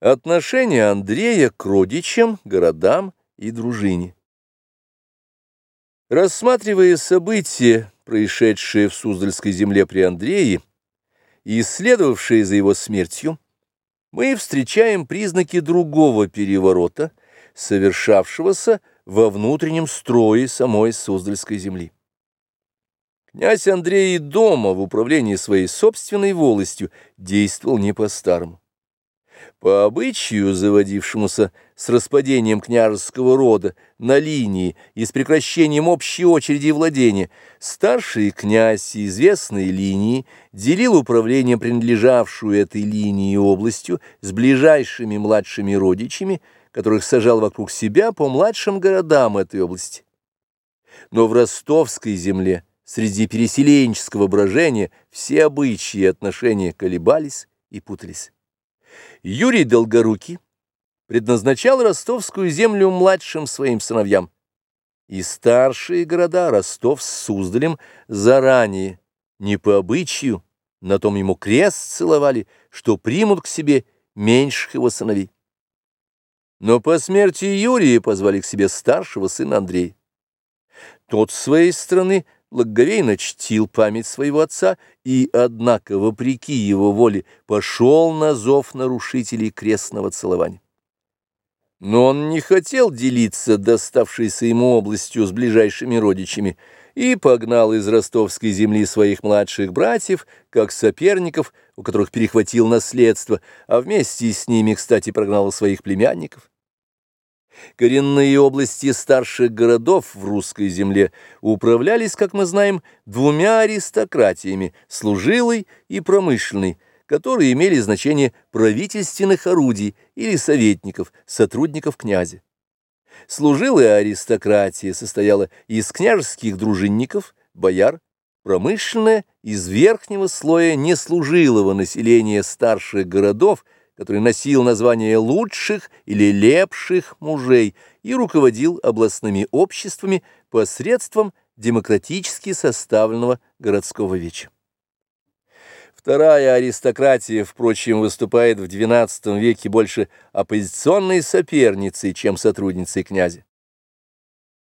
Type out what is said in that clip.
Отношение Андрея к родичам, городам и дружине. Рассматривая события, происшедшие в Суздальской земле при Андрее, и исследовавшие за его смертью, мы встречаем признаки другого переворота, совершавшегося во внутреннем строе самой Суздальской земли. Князь Андрей дома в управлении своей собственной волостью действовал не по-старому. По обычаю, заводившемуся с распадением княжеского рода на линии и с прекращением общей очереди владения, старший князь известной линии делил управление, принадлежавшую этой линии областью, с ближайшими младшими родичами, которых сажал вокруг себя по младшим городам этой области. Но в ростовской земле, среди переселенческого брожения, все обычаи и отношения колебались и путались. Юрий Долгорукий предназначал ростовскую землю младшим своим сыновьям, и старшие города Ростов с Суздалем заранее, не по обычаю, на том ему крест целовали, что примут к себе меньших его сыновей. Но по смерти Юрия позвали к себе старшего сына Андрея. Тот, с своей стороны, благоговейно чтил память своего отца и, однако, вопреки его воле, пошел на зов нарушителей крестного целования. Но он не хотел делиться доставшейся ему областью с ближайшими родичами и погнал из ростовской земли своих младших братьев, как соперников, у которых перехватил наследство, а вместе с ними, кстати, прогнал своих племянников. Коренные области старших городов в русской земле управлялись, как мы знаем, двумя аристократиями – служилой и промышленной, которые имели значение правительственных орудий или советников, сотрудников князя. Служилая аристократия состояла из княжеских дружинников, бояр, промышленная – из верхнего слоя неслужилого населения старших городов – который носил название лучших или лепших мужей и руководил областными обществами посредством демократически составленного городского веча. Вторая аристократия, впрочем, выступает в XII веке больше оппозиционной соперницей, чем сотрудницей князя.